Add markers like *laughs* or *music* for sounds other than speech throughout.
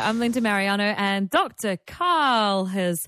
I'm Linda Marigliano, and Dr. Karl has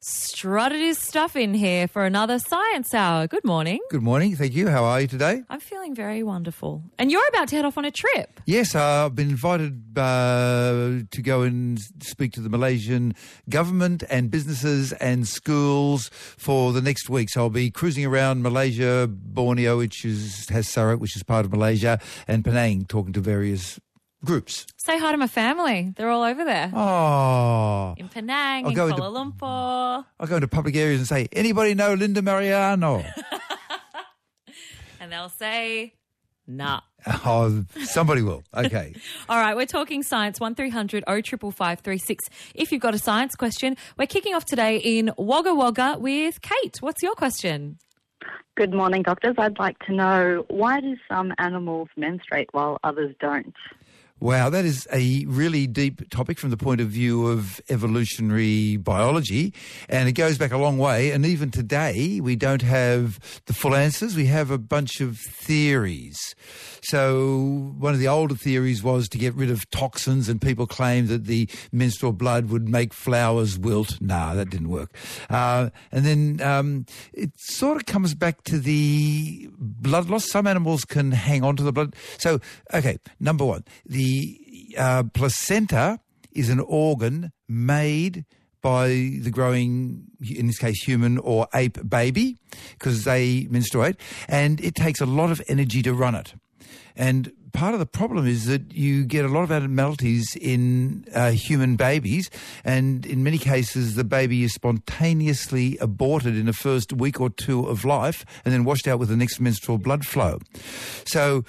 strutted his stuff in here for another science hour. Good morning. Good morning. Thank you. How are you today? I'm feeling very wonderful. And you're about to head off on a trip. Yes, uh, I've been invited uh, to go and speak to the Malaysian government and businesses and schools for the next week. So I'll be cruising around Malaysia, Borneo, which is has Sarawak, which is part of Malaysia, and Penang, talking to various groups. Say hi to my family. They're all over there. Oh. In Penang, I'll in go Kuala into- Lumpur. I'll go into public areas and say, anybody know Linda Marigliano? *laughs* And they'll say, nah. *laughs* oh, somebody will. Okay. *laughs* All right, we're talking science, 1300 055536. If you've got a science question, we're kicking off today in Wagga Wagga with Kate. What's your question? Good morning, doctors. I'd like to know why do some animals menstruate while others don't? Wow, that is a really deep topic from the point of view of evolutionary biology, and it goes back a long way. And even today, we don't have the full answers. We have a bunch of theories. So one of the older theories was to get rid of toxins, and people claimed that the menstrual blood would make flowers wilt. Nah, that didn't work. Uh, and then um, it sort of comes back to the blood loss. Some animals can hang on to the blood. So, okay, number one, the uh, placenta is an organ made by the growing, in this case, human or ape baby, because they menstruate, and it takes a lot of energy to run it. And part of the problem is that you get a lot of abnormalities in uh, human babies, and in many cases, the baby is spontaneously aborted in the first week or two of life, and then washed out with the next menstrual blood flow. So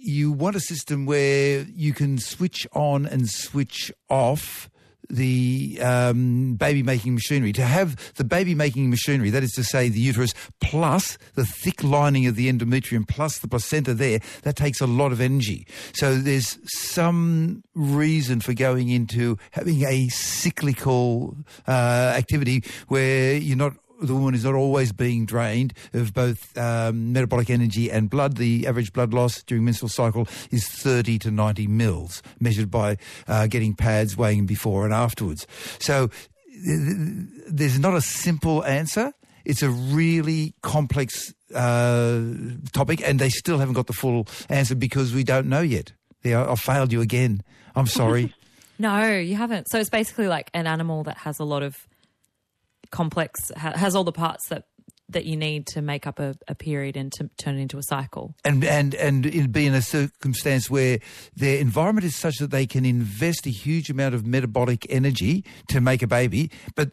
you want a system where you can switch on and switch off the um, baby-making machinery. To have the baby-making machinery, that is to say the uterus plus the thick lining of the endometrium plus the placenta there, that takes a lot of energy. So there's some reason for going into having a cyclical uh, activity where you're not the woman is not always being drained of both um, metabolic energy and blood. The average blood loss during menstrual cycle is 30 to 90 mils, measured by uh, getting pads weighing before and afterwards. So th- there's not a simple answer. It's a really complex uh, topic, and they still haven't got the full answer because we don't know yet. Yeah, I failed you again. I'm sorry. *laughs* No, you haven't. So it's basically like an animal that has a lot of complex, has all the parts that that you need to make up a, a period and to turn it into a cycle. and and and be in a circumstance where their environment is such that they can invest a huge amount of metabolic energy to make a baby, but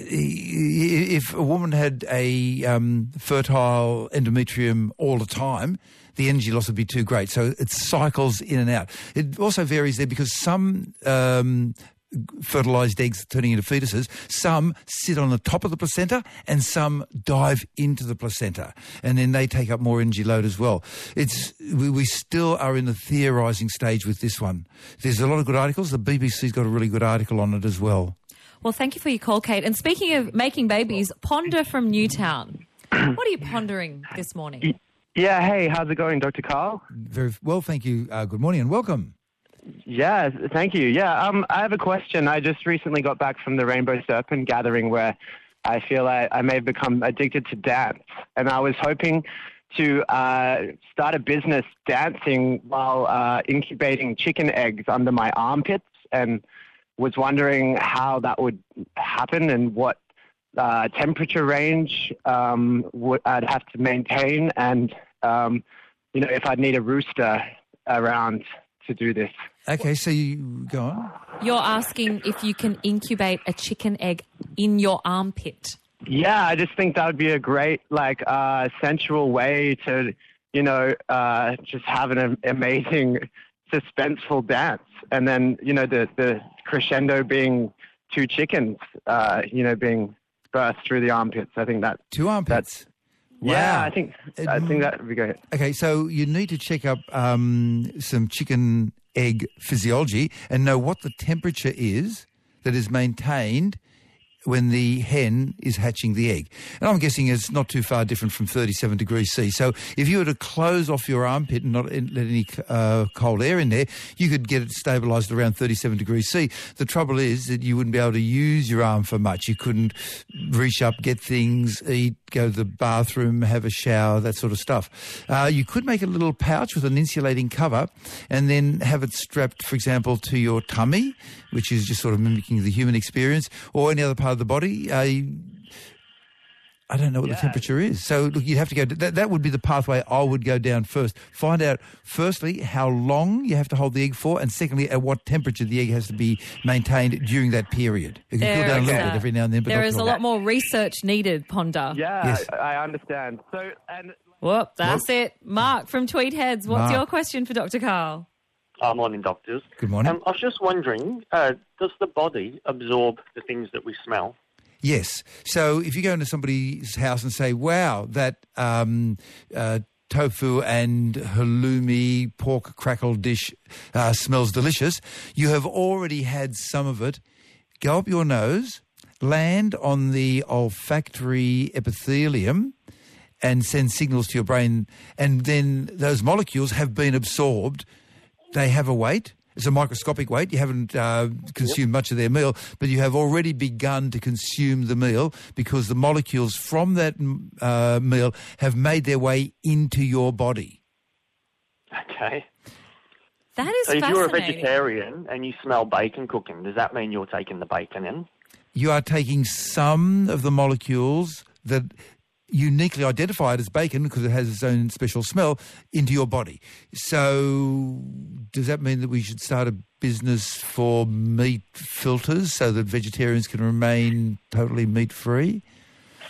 if a woman had a um, fertile endometrium all the time, the energy loss would be too great. So it cycles in and out. It also varies there because some um, fertilized eggs turning into fetuses. Some sit on the top of the placenta and some dive into the placenta. And then they take up more energy load as well. It's We, we still are in the theorizing stage with this one. There's a lot of good articles. The BBC's got a really good article on it as well. Well, thank you for your call, Kate. And speaking of making babies, Ponder from Newtown. *clears throat* what are you pondering this morning? Yeah, hey, how's it going, Dr. Karl? Very well, thank you. Uh, good morning and welcome. Yeah, thank you. Yeah, um, I have a question. I just recently got back from the Rainbow Serpent gathering where I feel I, I may have become addicted to dance. And I was hoping to uh, start a business dancing while uh, incubating chicken eggs under my armpits and was wondering how that would happen and what uh, temperature range um, would, I'd have to maintain and, um, you know, if I'd need a rooster around to do this. Okay, so you go on. You're asking if you can incubate a chicken egg in your armpit. Yeah, I just think that would be a great, like, uh, sensual way to, you know, uh, just have an amazing, suspenseful dance. And then, you know, the, the crescendo being two chickens, uh, you know, being birthed through the armpits. I think that, Two armpits. Yeah, Wow. I think, I think that would be great. Okay, so you need to check up um, some chicken egg physiology and know what the temperature is that is maintained when the hen is hatching the egg. And I'm guessing it's not too far different from 37 degrees C. So if you were to close off your armpit and not let any uh, cold air in there, you could get it stabilised around 37 degrees C. The trouble is that you wouldn't be able to use your arm for much. You couldn't reach up, get things, eat, go to the bathroom, have a shower, that sort of stuff. Uh, you could make a little pouch with an insulating cover and then have it strapped, for example, to your tummy, which is just sort of mimicking the human experience, or any other part of the body. Uh, I don't know what the temperature is. So look, you'd have to go. That, that would be the pathway I would go down first. Find out firstly how long you have to hold the egg for, and secondly at what temperature the egg has to be maintained during that period. It can There cool down a little bit every now and then. But There not is too a lot more research needed, Ponder. Yeah, Yes. I, I understand. So, and Whoop, that's it. Mark from Tweed Heads, what's Mark. your question for Dr. Karl? Uh, morning, doctors. Good morning. Um, I was just wondering, uh, does the body absorb the things that we smell? Yes. So if you go into somebody's house and say, wow, that um, uh, tofu and halloumi pork crackle dish uh, smells delicious, you have already had some of it. Go up your nose, land on the olfactory epithelium, and send signals to your brain. And then those molecules have been absorbed. They have a weight. It's a microscopic weight. You haven't uh, consumed much of their meal, but you have already begun to consume the meal because the molecules from that uh, meal have made their way into your body. Okay. That is So if you're a vegetarian and you smell bacon cooking, does that mean you're taking the bacon in? You are taking some of the molecules that uniquely identified as bacon because it has its own special smell into your body. So does that mean that we should start a business for meat filters so that vegetarians can remain totally meat free?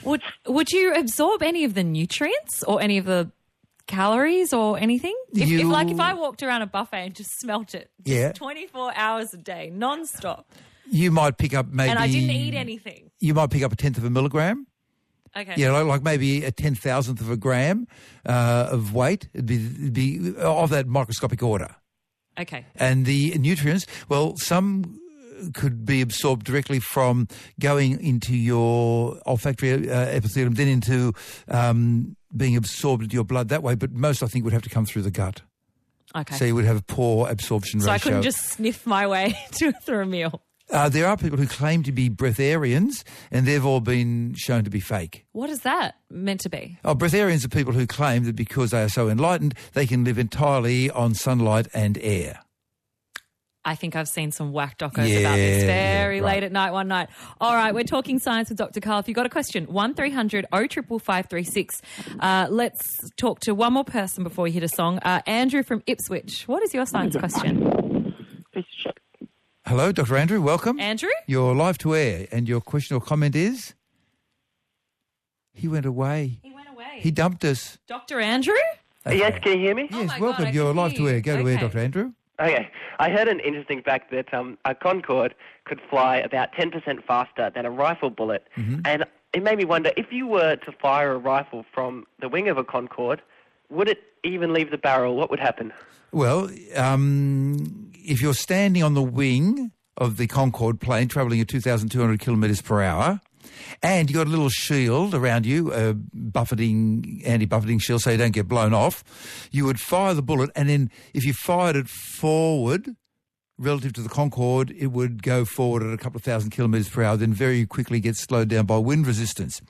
Would would you absorb any of the nutrients or any of the calories or anything? If, if like if I walked around a buffet and just smelt it, just Yeah. 24 hours a day, non-stop, You might pick up maybe and I didn't eat anything. You might pick up a tenth of a milligram. Okay. Yeah, like, like maybe a ten thousandth of a gram uh, of weight. It'd be, it'd be of that microscopic order. Okay. And the nutrients, well, some could be absorbed directly from going into your olfactory uh, epithelium, then into um, being absorbed into your blood that way. But most, I think, would have to come through the gut. Okay. So you would have a poor absorption So I couldn't just sniff my way *laughs* to, through a meal. Uh, there are people who claim to be breatharians, and they've all been shown to be fake. What is that meant to be? Oh, breatharians are people who claim that because they are so enlightened, they can live entirely on sunlight and air. I think I've seen some whack docos about this very yeah, right. late at night one night. All right, we're talking science with Dr. Karl. If you've got a question, 1300 055536. Uh, let's talk to one more person before we hit a song. Uh, Andrew from Ipswich. What is your science question? Hello, Dr. Andrew. Welcome. Andrew? You're live to air, and your question or comment is? He went away. He went away. He dumped us. Dr. Andrew? Yes, can you hear me? Oh Yes, my welcome. God, You're live hear to air. you. Go to air, Dr. Andrew. Okay. I heard an interesting fact that um, a Concorde could fly about 10% faster than a rifle bullet. Mm-hmm. And it made me wonder if you were to fire a rifle from the wing of a Concorde, would it even leave the barrel? What would happen? Well, um, if you're standing on the wing of the Concorde plane travelling at 2,200 kilometres per hour, and you've got a little shield around you, a buffeting, anti-buffeting shield so you don't get blown off, you would fire the bullet, and then if you fired it forward, relative to the Concorde, it would go forward at a couple of thousand kilometres per hour, then very quickly get slowed down by wind resistance.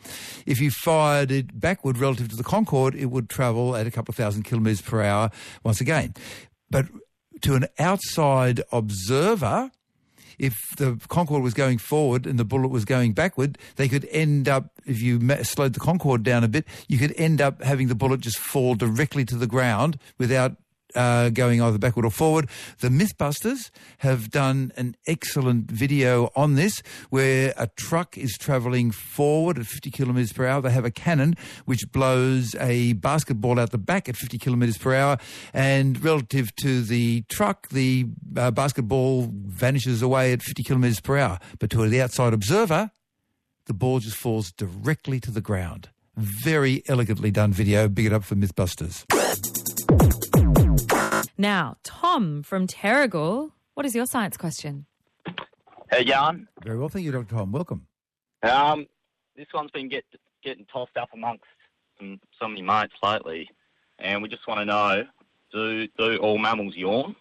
If you fired it backward relative to the Concorde, it would travel at a couple of thousand kilometres per hour once again. But to an outside observer, if the Concorde was going forward and the bullet was going backward, they could end up, if you slowed the Concorde down a bit, you could end up having the bullet just fall directly to the ground without uh, going either backward or forward. The Mythbusters have done an excellent video on this where a truck is travelling forward at 50 kilometres per hour. They have a cannon which blows a basketball out the back at 50 kilometres per hour and relative to the truck, the uh, basketball vanishes away at 50 kilometres per hour. But to the outside observer, the ball just falls directly to the ground. Very elegantly done video. Big it up for Mythbusters. Now, Tom from Terrigal. What is your science question? Hey, Jan. Very well, thank you, Dr. Tom. Welcome. Um, this one's been get, getting tossed up amongst some, so many mates lately, and we just want to know: do do all mammals yawn?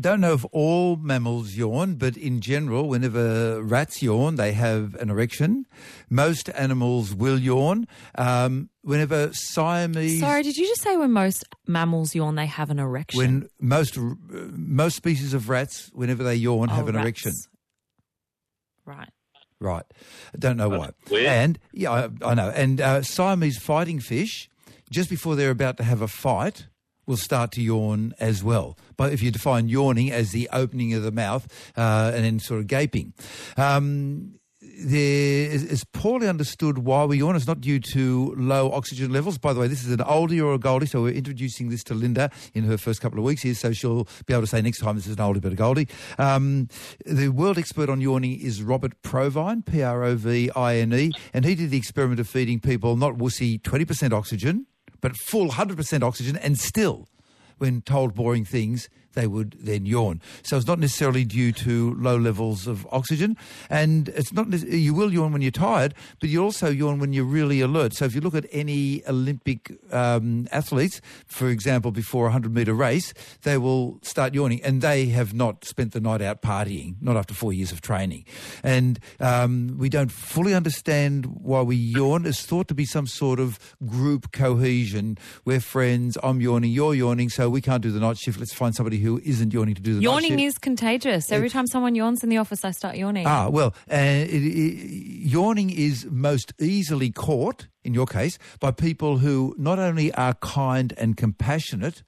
Don't know if all mammals yawn, but in general, whenever rats yawn, they have an erection. Most animals will yawn. Um, whenever Siamese... Sorry, did you just say when most mammals yawn, they have an erection? When most, most species of rats, whenever they yawn, Oh, have an rats. erection. Right. Right. I don't know why. weird. And, yeah, I, I know. And uh, Siamese fighting fish, just before they're about to have a fight, will start to yawn as well. But if you define yawning as the opening of the mouth uh, and then sort of gaping. Um, there is is poorly understood why we yawn. It's not due to low oxygen levels. By the way, this is an oldie or a goldie, so we're introducing this to Linda in her first couple of weeks here, so she'll be able to say next time this is an oldie but a goldie. Um, the world expert on yawning is Robert Provine, P-R-O-V-I-N-E, and he did the experiment of feeding people not wussy 20% oxygen, but full 100% oxygen, and still, when told boring things, they would then yawn. So it's not necessarily due to low levels of oxygen, and it's not. You will yawn when you're tired, but you also yawn when you're really alert. So if you look at any Olympic um, athletes, for example, before a hundred meter race, they will start yawning, and they have not spent the night out partying, not after four years of training, and um, we don't fully understand why we yawn. It's thought to be some sort of group cohesion. We're friends. I'm yawning. You're yawning. So we can't do the night shift. Let's find somebody who isn't yawning to do the Yawning is contagious. Every time someone yawns in the office, I start yawning. Ah, well, uh, it, it, yawning is most easily caught, in your case, by people who not only are kind and compassionate,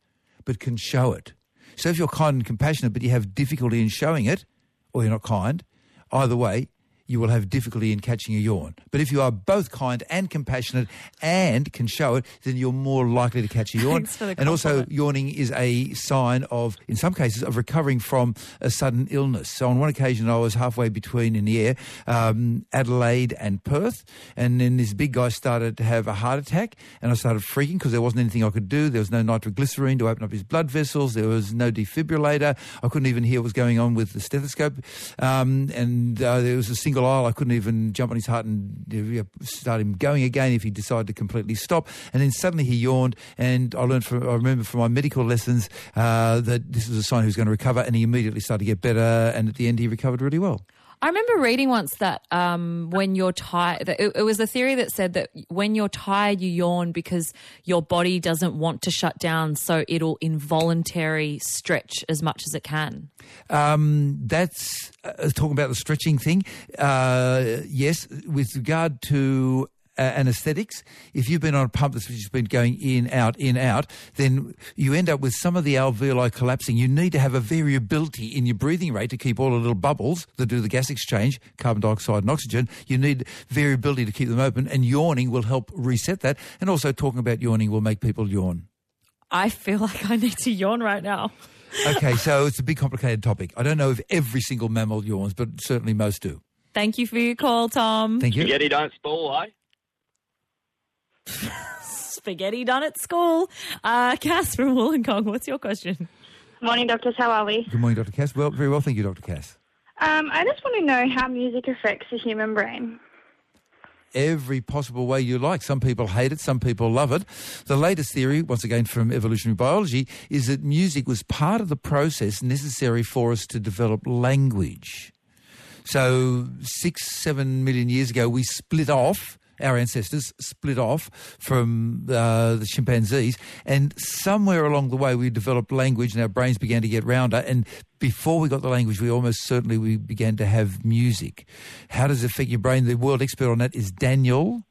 but can show it. So if you're kind and compassionate, but you have difficulty in showing it, or you're not kind, either way, you will have difficulty in catching a yawn. But if you are both kind and compassionate and can show it, then you're more likely to catch a *laughs* yawn. Thanks for the and also, yawning is a sign of, in some cases, of recovering from a sudden illness. So on one occasion, I was halfway between in the air, um, Adelaide and Perth, and then this big guy started to have a heart attack, and I started freaking because there wasn't anything I could do. There was no nitroglycerine to open up his blood vessels. There was no defibrillator. I couldn't even hear what was going on with the stethoscope, um, and uh, there was a single aisle. I couldn't even jump on his heart and start him going again if he decided to completely stop. And then suddenly he yawned, and I learned from I remember from my medical lessons uh, that this was a sign he was going to recover, and he immediately started to get better. And at the end, he recovered really well. I remember reading once that um, when you're tired, it, it was a theory that said that when you're tired, you yawn because your body doesn't want to shut down, so it'll involuntary stretch as much as it can. Um, that's uh, talking about the stretching thing. Uh, yes, with regard to uh, anesthetics, if you've been on a pump that's just been going in, out, in, out, then you end up with some of the alveoli collapsing. You need to have a variability in your breathing rate to keep all the little bubbles that do the gas exchange, carbon dioxide and oxygen. You need variability to keep them open, and yawning will help reset that. And also, talking about yawning will make people yawn. I feel like I need to yawn right now. Okay, *laughs* so it's a big complicated topic. I don't know if every single mammal yawns, but certainly most do. Thank you for your call, Tom. Thank you. Spaghetti don't spoil, eh? *laughs* Spaghetti done at school. Uh, Cass from Wollongong, what's your question? Morning, doctors. How are we? Good morning, Dr. Cass. Well, very well, thank you, Dr. Cass. Um, I just want to know how music affects the human brain. Every possible way you like. Some people hate it, some people love it. The latest theory, once again from evolutionary biology, is that music was part of the process necessary for us to develop language. So, six, seven million years ago, we split off. Our ancestors split off from uh, the chimpanzees, and somewhere along the way, we developed language, and our brains began to get rounder. And before we got the language, we almost certainly we began to have music. How does it affect your brain? The world expert on that is Daniel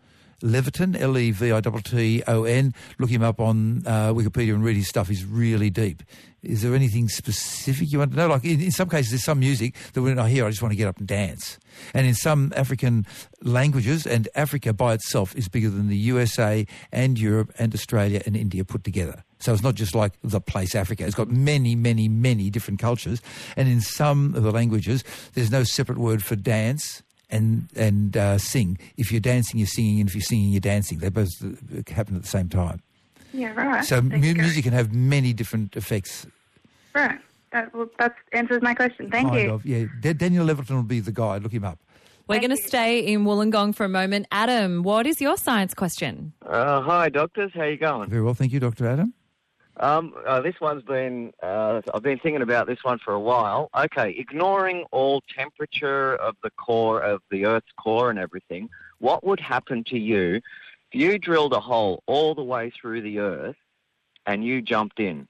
Levitin, L-E-V-I-T-T-O-N. Look him up on uh, Wikipedia and read his stuff. He's really deep. Is there anything specific you want to know? Like in, in some cases, there's some music that when I hear, I just want to get up and dance. And in some African languages, and Africa by itself is bigger than the USA and Europe and Australia and India put together. So it's not just like the place Africa. It's got many, many, many different cultures. And in some of the languages, there's no separate word for dance and and uh, sing. If you're dancing, you're singing, and if you're singing, you're dancing. They both uh, happen at the same time. Yeah, right. So mu- music can have many different effects. Right. That, well, that answers my question. Thank kind you. Of, yeah, Da- Daniel Levitin will be the guy. Look him up. We're going to stay in Wollongong for a moment. Adam, what is your science question? Uh, hi, doctors. How you going? Very well, thank you, Dr. Adam. Um, uh, this one's been, uh, I've been thinking about this one for a while. Okay, ignoring all temperature of the core of the Earth's core and everything, what would happen to you if you drilled a hole all the way through the Earth and you jumped in?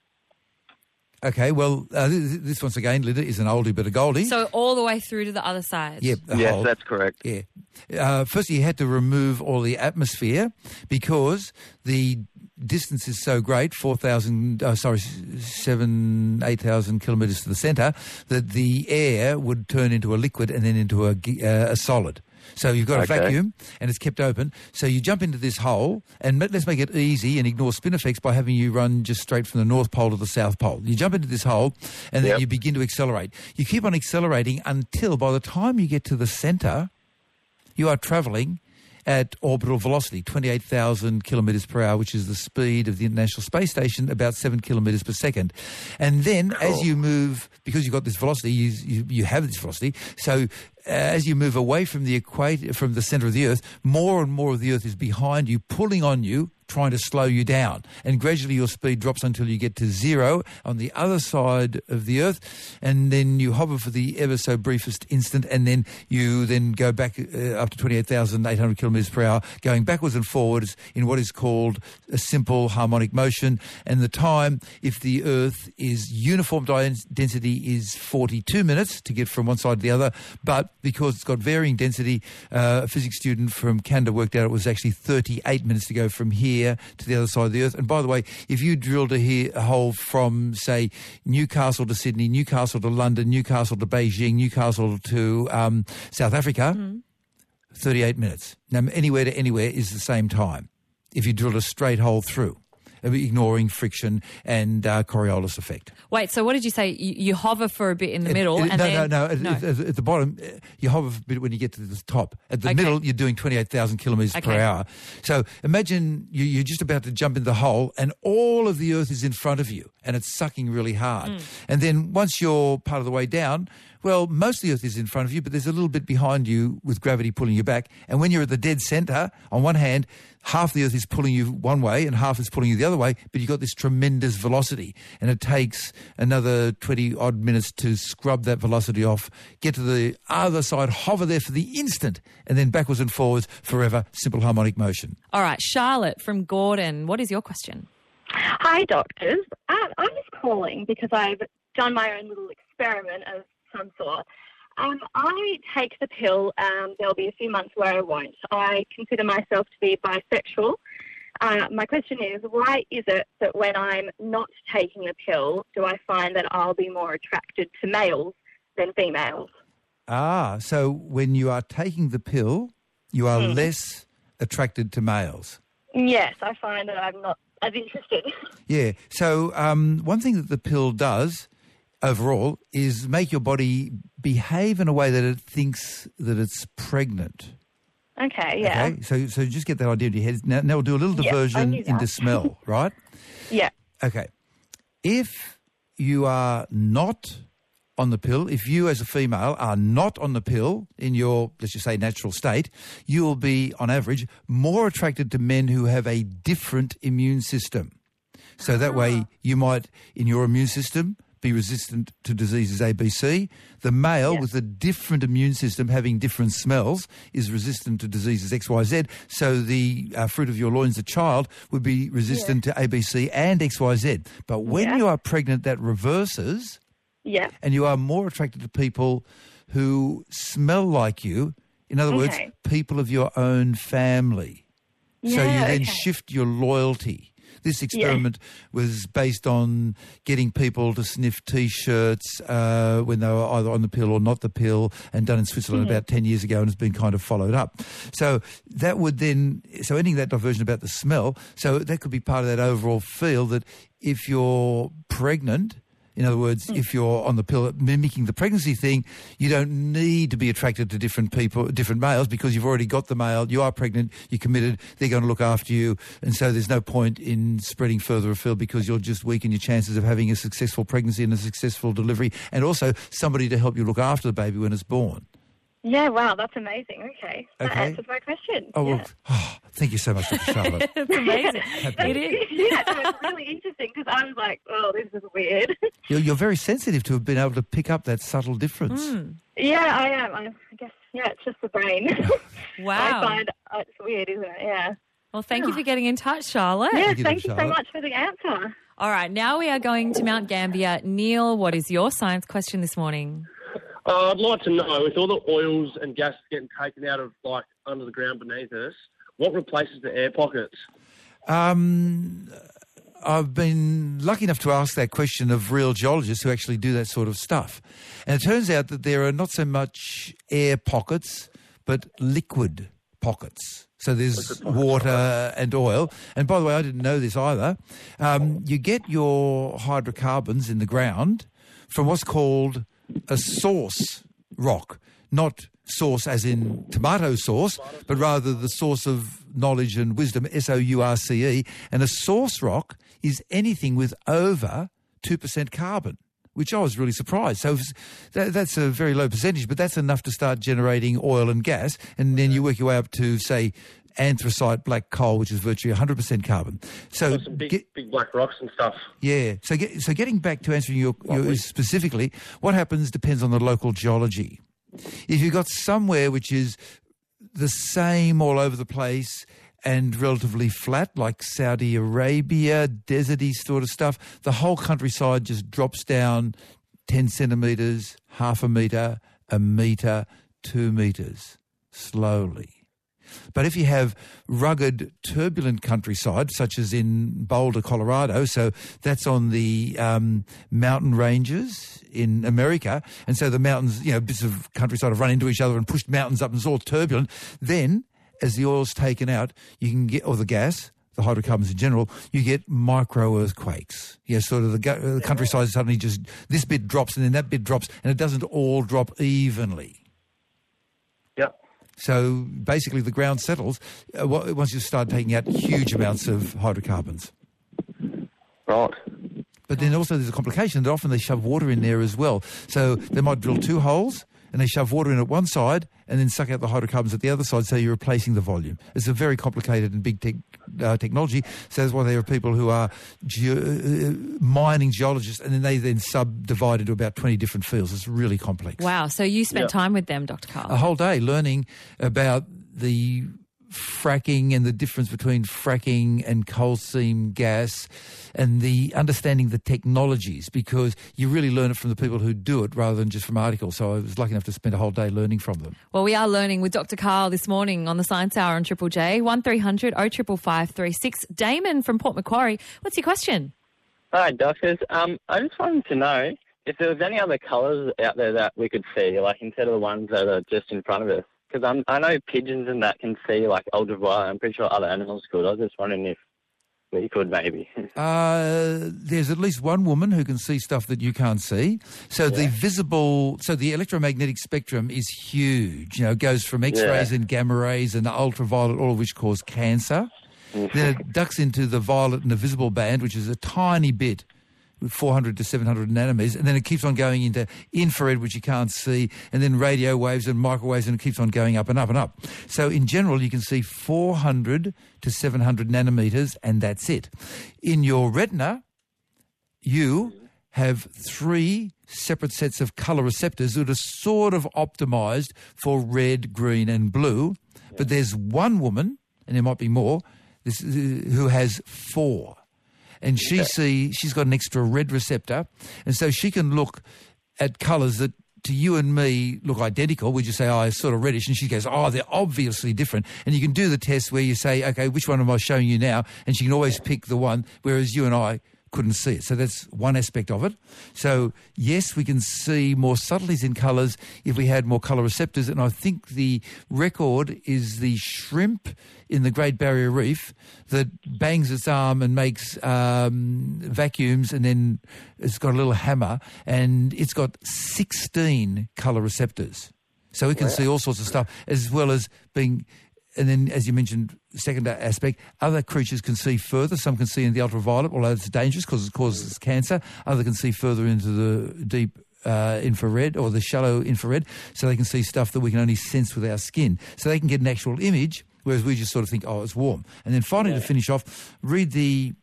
Okay, well, uh, this, this once again, Linda, is an oldie but a goldie. So all the way through to the other side. Yep, the yes, hole. that's correct. Yeah. Uh, firstly, you had to remove all the atmosphere because the distance is so great, 4,000, uh, sorry, 7, 8,000 kilometres to the centre, that the air would turn into a liquid and then into a, uh, a solid. So you've got a vacuum and it's kept open. So you jump into this hole and let's make it easy and ignore spin effects by having you run just straight from the North Pole to the South Pole. You jump into this hole and then Yep. you begin to accelerate. You keep on accelerating until by the time you get to the centre, you are travelling at orbital velocity, 28,000 kilometres per hour, which is the speed of the International Space Station, about 7 kilometres per second. And then as you move, because you've got this velocity, you, you, you have this velocity, so uh, as you move away from the equator, from the centre of the Earth, more and more of the Earth is behind you, pulling on you, trying to slow you down. And gradually your speed drops until you get to zero on the other side of the Earth. And then you hover for the ever so briefest instant. And then you then go back uh, up to 28,800 kilometres per hour, going backwards and forwards in what is called a simple harmonic motion. And the time, if the Earth is uniform density, is 42 minutes to get from one side to the other. But because it's got varying density, uh, a physics student from Canada worked out it was actually 38 minutes to go from here to the other side of the Earth. And by the way, if you drilled a, he- a hole from, say, Newcastle to Sydney, Newcastle to London, Newcastle to Beijing, Newcastle to um, South Africa, 38 minutes. Now, anywhere to anywhere is the same time if you drilled a straight hole through, ignoring friction and uh, Coriolis effect. Wait, so what did you say? You, you hover for a bit in the It- middle, it- and no, then no, no, At, at- at the bottom, uh, you hover a bit when you get to the top. At the Okay. middle, you're doing 28,000 kilometres per hour. So imagine you, you're just about to jump in the hole and all of the earth is in front of you and it's sucking really hard. Mm. And then once you're part of the way down, well, most of the earth is in front of you, but there's a little bit behind you with gravity pulling you back. And when you're at the dead centre, on one hand, half the earth is pulling you one way and half is pulling you the other way, but you've got this tremendous velocity. And it takes another 20 odd minutes to scrub that velocity off, get to the other side, hover there for the instant, and then backwards and forwards forever, simple harmonic motion. All right, Charlotte from Gordon. What is your question? Hi, doctors. Uh, I'm just calling because I've done my own little experiment of some sort. Um, I take the pill. Um, there'll be a few months where I won't. I consider myself to be bisexual. Uh, my question is, why is it that when I'm not taking the pill, do I find that I'll be more attracted to males than females? Ah, so when you are taking the pill, you are less attracted to males. Yes, I find that I'm not as interested. *laughs* Yeah. So um, one thing that the pill does overall is make your body behave in a way that it thinks that it's pregnant. okay, yeah. Okay. So so just get that idea in your head. Now, now we'll do a little diversion into smell, *laughs* right? Yeah. Okay. If you are not on the pill, if you as a female are not on the pill in your, let's just say, natural state, you will be, on average, more attracted to men who have a different immune system. So that way you might, in your immune system, be resistant to diseases ABC. The male with a different immune system having different smells is resistant to diseases XYZ. So the uh, fruit of your loins, the child, would be resistant to ABC and XYZ. But when Yeah. you are pregnant, that reverses Yeah. and you are more attracted to people who smell like you. In other words, people of your own family. Yeah, so you then okay. shift your loyalty. This experiment was based on getting people to sniff T-shirts uh, when they were either on the pill or not the pill, and done in Switzerland Mm-hmm. about ten years ago, and has been kind of followed up. So that would then, so ending that diversion about the smell, so that could be part of that overall feel that if you're pregnant. In other words, Mm. if you're on the pill mimicking the pregnancy thing, you don't need to be attracted to different people, different males, because you've already got the male, you are pregnant, you're committed, they're going to look after you. And so there's no point in spreading further afield because you'll just weaken your chances of having a successful pregnancy and a successful delivery, and also somebody to help you look after the baby when it's born. Yeah, wow, that's amazing. Okay. That Okay. answers my question. Oh, yeah. well, *sighs* oh, thank you so much, Dr. Charlotte. *laughs* it's amazing. *laughs* it is. yeah, no, it's really interesting because I was like, oh, this is weird. *laughs* You're, you're very sensitive to have been able to pick up that subtle difference. Mm. yeah, I am. I, I guess, yeah, it's just the brain. Wow. I find uh, it's weird, isn't it? Yeah. Well, thank you for getting in touch, Charlotte. Yeah, you, thank you so much for the answer. All right, now we are going to Mount Gambier. Neil, what is your science question this morning? Uh, I'd like to know, with all the oils and gas getting taken out of, like, under the ground beneath us, what replaces the air pockets? Um, I've been lucky enough to ask that question of real geologists who actually do that sort of stuff. And it turns out that there are not so much air pockets, but liquid pockets. So there's water and oil. And by the way, I didn't know this either. Um, you get your hydrocarbons in the ground from what's called a source rock, not source as in tomato sauce, but rather the source of knowledge and wisdom, S-O-U-R-C-E. And a source rock is anything with over 2% carbon, which I was really surprised. So that, that's a very low percentage, but that's enough to start generating oil and gas. And then you work your way up to, say, anthracite black coal, which is virtually 100% carbon. So Some big, get- big black rocks and stuff. yeah. So, get, so getting back to answering your, your specifically, what happens depends on the local geology. If you've got somewhere which is the same all over the place and relatively flat, like Saudi Arabia, deserty sort of stuff, the whole countryside just drops down 10 centimetres, half a metre, a metre, two metres, slowly. But if you have rugged, turbulent countryside, such as in Boulder, Colorado, so that's on the um, mountain ranges in America, and so the mountains, you know, bits of countryside have run into each other and pushed mountains up and it's all turbulent, then as the oil's taken out, you can get, or the gas, the hydrocarbons in general, you get micro earthquakes. Yeah, sort of the, the countryside suddenly just, this bit drops and then that bit drops, and it doesn't all drop evenly. So basically, the ground settles uh, once you start taking out huge amounts of hydrocarbons. Right. But then also there's a complication that often they shove water in there as well. So they might drill two holes and they shove water in at one side and then suck out the hydrocarbons at the other side so you're replacing the volume. It's a very complicated and big tech uh, technology. So that's why there are people who are ge- uh, mining geologists and then they then subdivide into about 20 different fields. It's really complex. Wow. So you spent Yeah. time with them, Dr. Karl. a whole day learning about the fracking and the difference between fracking and coal seam gas and the understanding the technologies because you really learn it from the people who do it rather than just from articles. So I was lucky enough to spend a whole day learning from them. Well, we are learning with Dr. Karl this morning on the Science Hour on Triple J, 1300 055536. Damon from Port Macquarie, what's your question? Hi, doctors. Um, I just wanted to know if there was any other colours out there that we could see, like instead of the ones that are just in front of us. Because I know pigeons and that can see like ultraviolet. I'm pretty sure other animals could. I was just wondering if we could maybe. *laughs* Uh, there's at least one woman who can see stuff that you can't see. So the visible, so the electromagnetic spectrum is huge. You know, it goes from X-rays and gamma rays and the ultraviolet, all of which cause cancer. Then it ducks into the violet and the visible band, which is a tiny bit. 400 to 700 nanometers, and then it keeps on going into infrared, which you can't see, and then radio waves and microwaves, and it keeps on going up and up and up. So in general, you can see 400 to 700 nanometers, and that's it. In your retina, you have three separate sets of color receptors that are sort of optimized for red, green, and blue. But there's one woman, and there might be more, this, who has four. And she see she's got an extra red receptor, and so she can look at colours that to you and me look identical. We just say, oh, it's sort of reddish. And she goes, oh, they're obviously different. And you can do the test where you say, okay, which one am I showing you now? And she can always pick the one, whereas you and I couldn't see it. So that's one aspect of it. So yes, we can see more subtleties in colours if we had more colour receptors. And I think the record is the shrimp in the Great Barrier Reef that bangs its arm and makes um, vacuums and then it's got a little hammer and it's got 16 colour receptors. So we can see all sorts of stuff as well as being and then, as you mentioned, second aspect, other creatures can see further. Some can see in the ultraviolet, although it's dangerous because it causes cancer. Other can see further into the deep uh, infrared or the shallow infrared, so they can see stuff that we can only sense with our skin. So they can get an actual image, whereas we just sort of think, oh, it's warm. And then finally, to finish off, read the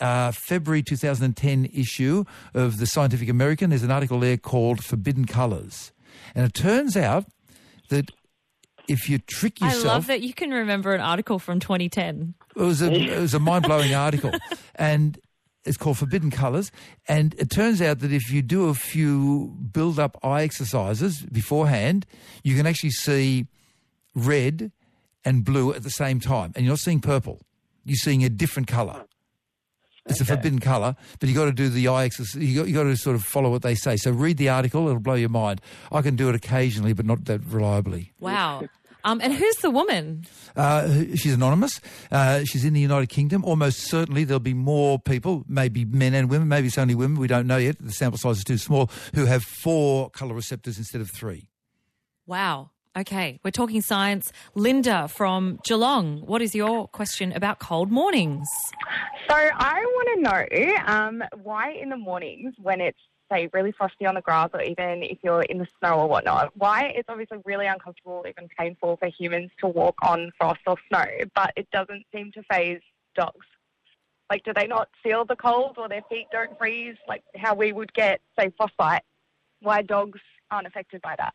uh, February 2010 issue of the Scientific American. There's an article there called Forbidden Colours. And it turns out that if you trick yourself... I love that you can remember an article from 2010. It was a, it was a mind-blowing article. *laughs* And it's called Forbidden Colours. And it turns out that if you do a few build-up eye exercises beforehand, you can actually see red and blue at the same time. And you're not seeing purple. You're seeing a different colour. It's a forbidden colour, but you got to do the eye exercise. You got, you got to sort of follow what they say. So read the article; it'll blow your mind. I can do it occasionally, but not that reliably. Wow. Um, and who's the woman? Uh, she's anonymous. Uh, she's in the United Kingdom. Almost certainly there'll be more people, maybe men and women, maybe it's only women, we don't know yet, the sample size is too small, who have four colour receptors instead of three. Wow. Okay, we're talking science. Linda from Geelong, what is your question about cold mornings? So I want to know um, why in the mornings when it's say really frosty on the grass or even if you're in the snow or whatnot, why it's obviously really uncomfortable, even painful for humans to walk on frost or snow, but it doesn't seem to phase dogs. Like, do they not feel the cold or their feet don't freeze like how we would get, say, frostbite? Why dogs aren't affected by that?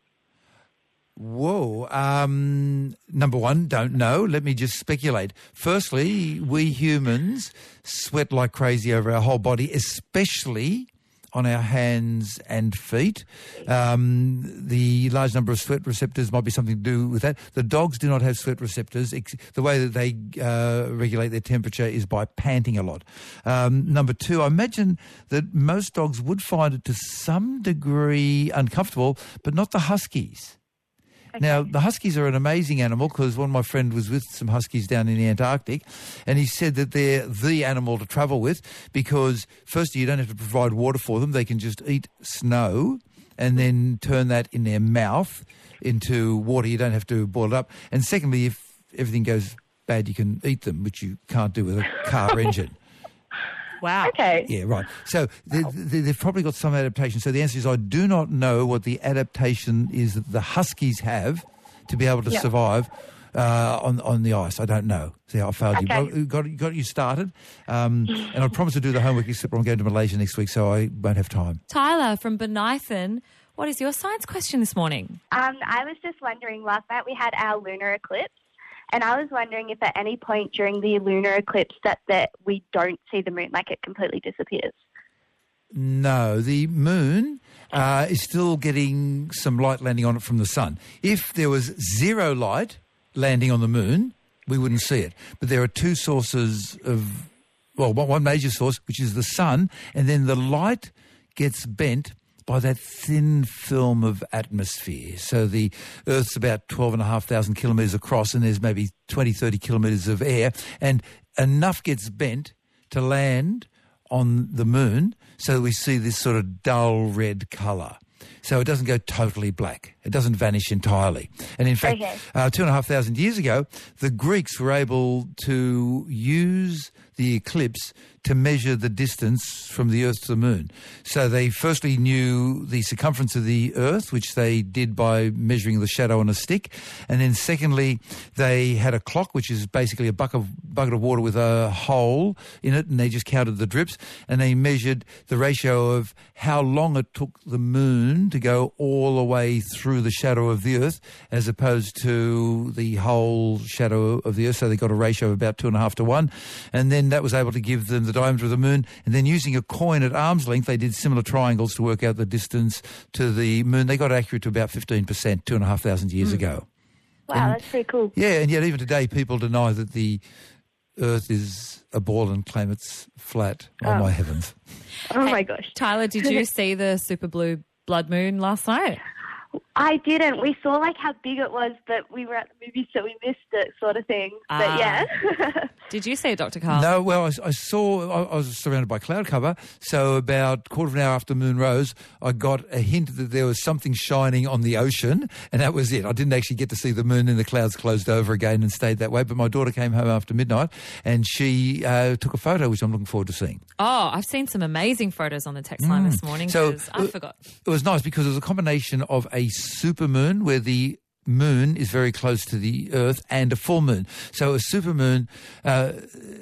Whoa. Um, number one, don't know. Let me just speculate. Firstly, we humans sweat like crazy over our whole body, especially on our hands and feet. Um, the large number of sweat receptors might be something to do with that. The dogs do not have sweat receptors. The way that they uh, regulate their temperature is by panting a lot. Um, number two, I imagine that most dogs would find it to some degree uncomfortable, but not the huskies. Now, the huskies are an amazing animal because one of my friends was with some huskies down in the Antarctic and he said that they're the animal to travel with because firstly, you don't have to provide water for them. They can just eat snow and then turn that in their mouth into water. You don't have to boil it up. And secondly, if everything goes bad, you can eat them, which you can't do with a car *laughs* engine. Wow. Okay. Yeah, right. So they, they, they've probably got some adaptation. So the answer is I do not know what the adaptation is that the huskies have to be able to Yeah. survive uh, on on the ice. I don't know. See, I failed you. Okay. But I got, got you started. Um, and I promised to do the homework, except I'm going to Malaysia next week, so I won't have time. Tyler from Benithan, what is your science question this morning? Um, I was just wondering, last night we had our lunar eclipse, and I was wondering if at any point during the lunar eclipse that, that we don't see the moon, like it completely disappears. No, the moon uh, is still getting some light landing on it from the sun. If there was zero light landing on the moon, we wouldn't see it. But there are two sources of, well, one one major source, which is the sun, and then the light gets bent by that thin film of atmosphere. So the Earth's about 12,500 kilometres across, and there's maybe 20, 30 kilometres of air, and enough gets bent to land on the moon so that we see this sort of dull red colour. So it doesn't go totally black. It doesn't vanish entirely. And in fact, Okay. uh, two and a half thousand years ago, the Greeks were able to use the eclipse to measure the distance from the Earth to the Moon. So they firstly knew the circumference of the Earth, which they did by measuring the shadow on a stick. And then secondly, they had a clock, which is basically a bucket of, bucket of water with a hole in it, and they just counted the drips, and they measured the ratio of how long it took the Moon to go all the way through the shadow of the Earth, as opposed to the whole shadow of the Earth. So they got a ratio of about two and a half to one. And then that was able to give them the diameter of the Moon. And then using a coin at arm's length, they did similar triangles to work out the distance to the Moon. They got accurate to about 15%, two and a half thousand years hmm. ago. Wow, And- that's pretty cool. Yeah, and yet even today people deny that the Earth is a ball and claim it's flat. Oh, Oh. my heavens. *laughs* Oh my gosh. Tyler, did you *laughs* see the super blue blood moon last night? I didn't. We saw like how big it was, but we were at the movie, so we missed it, sort of thing. Ah. But yeah. *laughs* Did you see it, Dr. Karl? No, well, I, I saw, I, I was surrounded by cloud cover, so about quarter of an hour after moon rose, I got a hint that there was something shining on the ocean, and that was it. I didn't actually get to see the moon, and the clouds closed over again and stayed that way, but my daughter came home after midnight, and she uh, took a photo, which I'm looking forward to seeing. Oh, I've seen some amazing photos on the text line Mm. this morning So, I uh, forgot. It was nice because it was a combination of a supermoon where the moon is very close to the earth and a full moon. So a supermoon, uh,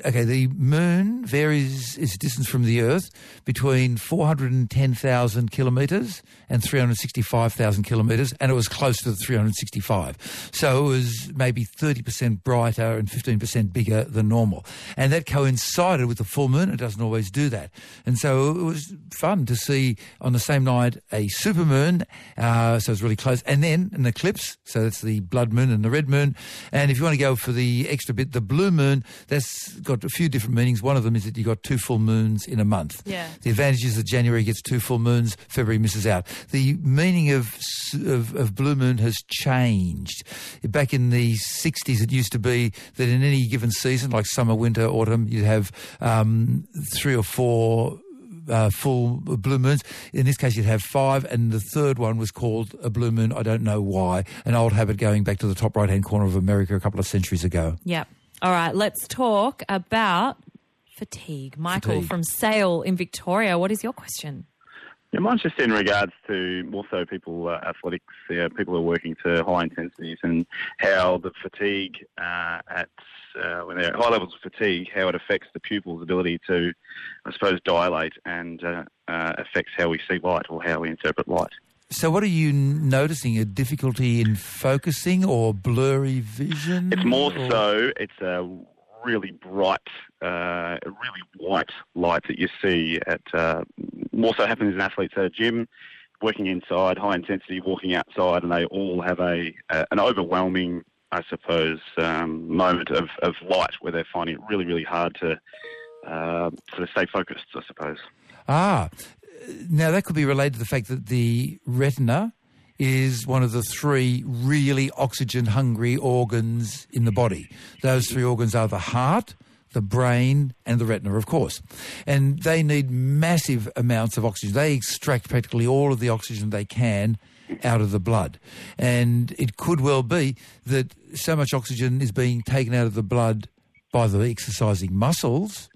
okay, the moon varies its distance from the earth between 410,000 kilometres and 365,000 kilometres, and it was close to the 365. So it was maybe 30% brighter and 15% bigger than normal. And that coincided with the full moon. It doesn't always do that. And so it was fun to see on the same night a supermoon, uh, so it's really close, and then an eclipse, so that's the blood moon and the red moon. And if you want to go for the extra bit, the blue moon, that's got a few different meanings. One of them is that you've got two full moons in a month. Yeah. The advantage is that January gets two full moons, February misses out. The meaning of, of, of blue moon has changed. Back in the 60s, it used to be that in any given season, like summer, winter, autumn, you'd have um, three or four uh, full blue moons. In this case, you'd have five, and the third one was called a blue moon. I don't know why. An old habit going back to the top right-hand corner of America a couple of centuries ago. Yep. All right, let's talk about fatigue. Michael Fatigue. from Sale in Victoria, what is your question? Yeah, mine's just in regards to more so people, uh, athletics, uh, people who are working to high intensities and how the fatigue uh, at uh, when they're at high levels of fatigue, how it affects the pupil's ability to, I suppose, dilate and uh, uh, affects how we see light or how we interpret light. So, what are you noticing? A difficulty in focusing or blurry vision? It's more or- so it's a really bright, uh, really white light that you see at uh, more so happens in athletes at a gym, working inside, high intensity, walking outside, and they all have a, a an overwhelming, I suppose, um, moment of, of light where they're finding it really, really hard to uh, sort of stay focused. I suppose. Ah, now that could be related to the fact that the retina is one of the three really oxygen hungry organs in the body. Those three organs are the heart, the brain, and the retina, of course. And they need massive amounts of oxygen. They extract practically all of the oxygen they can out of the blood. And it could well be that so much oxygen is being taken out of the blood by the exercising muscles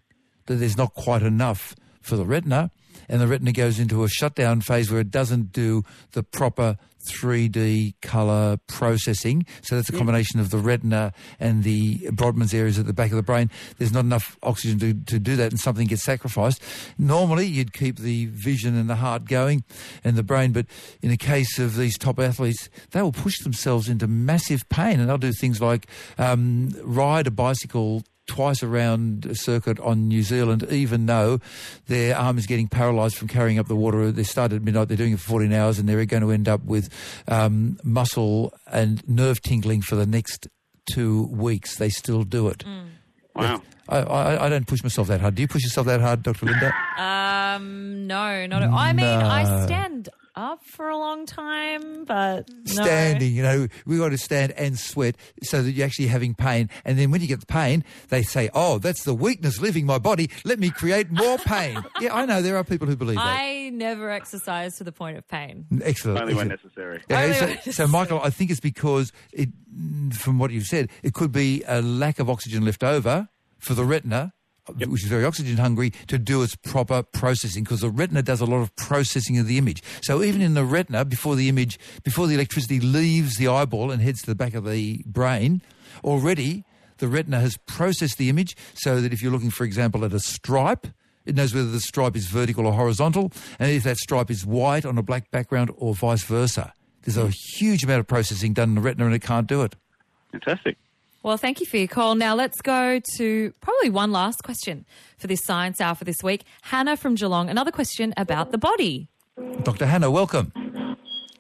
that there's not quite enough for the retina, and the retina goes into a shutdown phase where it doesn't do the proper 3D color processing. So that's a combination of the retina and the Brodmann's areas at the back of the brain. There's not enough oxygen to, to do that, and something gets sacrificed. Normally, you'd keep the vision and the heart going and the brain, but in the case of these top athletes, they will push themselves into massive pain, and they'll do things like um, ride a bicycle twice around a circuit on New Zealand, even though their arm is getting paralysed from carrying up the water. They started at midnight, they're doing it for 14 hours, and they're going to end up with um, muscle and nerve tingling for the next two weeks. They still do it. Wow. I, I, I don't push myself that hard. Do you push yourself that hard, Dr. Linda? Um, no, not. At, all. I mean, I stand up for a long time, but no. Standing, you know, we got to stand and sweat so that you're actually having pain. And then when you get the pain, they say, oh, that's the weakness leaving my body. Let me create more pain. *laughs* yeah, I know there are people who believe that. I never exercise to the point of pain. Excellent. Only when necessary. Okay, Only so, so, Michael, I think it's because it, from what you've said, it could be a lack of oxygen left over for the retina, which is very oxygen hungry, to do its proper processing. Because the retina does a lot of processing of the image. So even in the retina, before the image, before the electricity leaves the eyeball and heads to the back of the brain, already the retina has processed the image so that if you're looking, for example, at a stripe. It knows whether the stripe is vertical or horizontal, and if that stripe is white on a black background or vice versa. There's a hmm. huge amount of processing done in the retina and it can't do it. Fantastic. Well, thank you for your call. Now let's go to probably one last question for this science hour for this week. Hannah from Geelong, another question about the body. Dr. Hannah, welcome.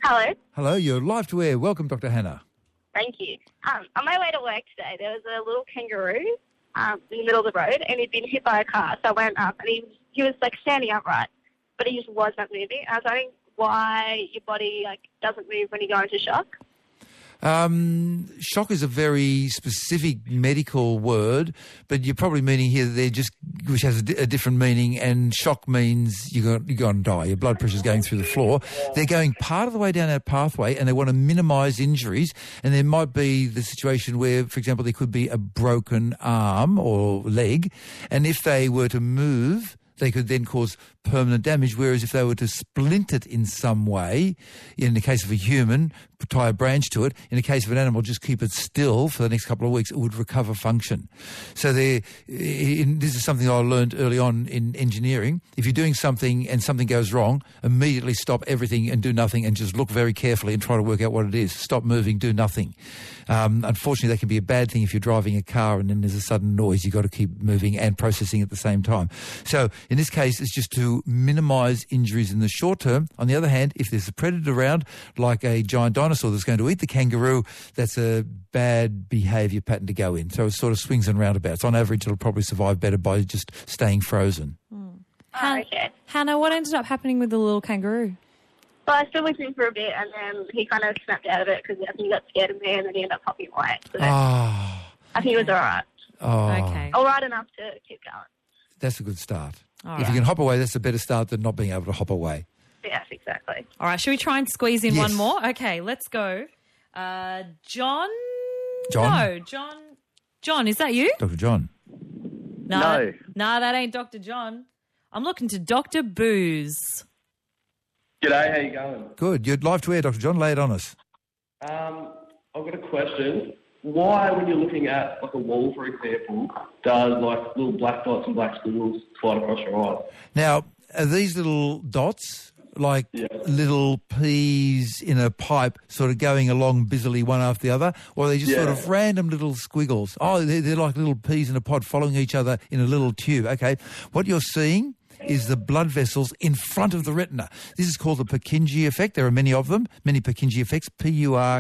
Hello. Hello, you're live to air. Welcome, Dr. Hannah. Thank you. Um, on my way to work today, there was a little kangaroo um, in the middle of the road, and he'd been hit by a car. So I went up, and he was, he was like standing upright, but he just wasn't moving. I was wondering why your body like doesn't move when you go into shock. Um, shock is a very specific medical word, but you're probably meaning here they're just, which has a, a different meaning, and shock means you're going, you're going to die. Your blood pressure's going through the floor. They're going part of the way down that pathway, and they want to minimise injuries. And there might be the situation where, for example, there could be a broken arm or leg, and if they were to move, they could then cause permanent damage. Whereas if they were to splint it in some way, in the case of a human, tie a branch to it. In the case of an animal, just keep it still for the next couple of weeks. It would recover function. So in, this is something I learned early on in engineering. If you're doing something and something goes wrong, immediately stop everything and do nothing, and just look very carefully and try to work out what it is. Stop moving, do nothing. Um, unfortunately, that can be a bad thing if you're driving a car and then there's a sudden noise. You've got to keep moving and processing at the same time. So in this case, it's just to minimise injuries in the short term. On the other hand, if there's a predator around, like a giant dinosaur that's going to eat the kangaroo, that's a bad behaviour pattern to go in. So it sort of swings and roundabouts. On average, it'll probably survive better by just staying frozen. Han- Hannah, what ended up happening with the little kangaroo? So I stood with him for a bit, and then he kind of snapped out of it because I think he got scared of me, and then he ended up hopping away. So Ah, I think he was all right. oh, All right enough to keep going. that's a good start. All if you can hop away, that's a better start than not being able to hop away. Yes, exactly. All right, should we try and squeeze in Yes. one more? Okay, let's go. Uh, John? John? No, John. John, is that you? Dr. John. No. No. No, that ain't Dr. John. I'm looking to Dr. Booze. G'day, how you going? Good. You'd live to air, Dr. John. Lay it on us. Um, I've got a question. Why, when you're looking at like a wall, for example, does like little black dots and black squiggles slide across your eyes? Now, are these little dots like little peas in a pipe sort of going along busily one after the other? Or are they just sort of random little squiggles? Oh, they're, they're like little peas in a pod following each other in a little tube. Okay. What you're seeing is the blood vessels in front of the retina. This is called the Purkinje effect. There are many of them, many Purkinje effects, P-U-R-K-I-N-J-E.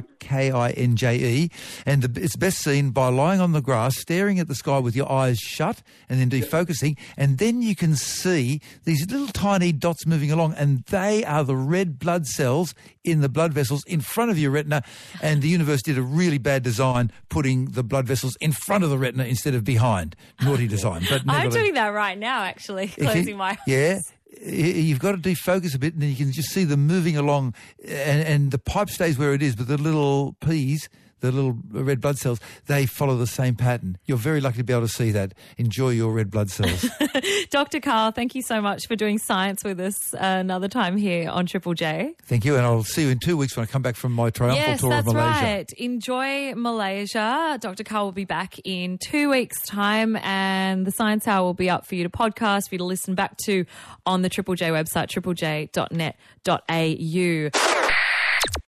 And the, it's best seen by lying on the grass, staring at the sky with your eyes shut and then defocusing. And then you can see these little tiny dots moving along and they are the red blood cells in the blood vessels in front of your retina. And the universe did a really bad design putting the blood vessels in front of the retina instead of behind. Naughty design. But I'm doing that right now, actually, closing my *laughs* Yeah. You've got to defocus a bit, and you can just see them moving along, and, and the pipe stays where it is, but the little peas, the little red blood cells, they follow the same pattern. You're very lucky to be able to see that. Enjoy your red blood cells. *laughs* Dr. Karl, thank you so much for doing science with us another time here on Triple J. Thank you, and I'll see you in two weeks when I come back from my triumphal yes, tour of Malaysia. Yes, that's right. Enjoy Malaysia. Dr. Karl will be back in two weeks' time, and the Science Hour will be up for you to podcast, for you to listen back to on the Triple J website, triplej.net.au.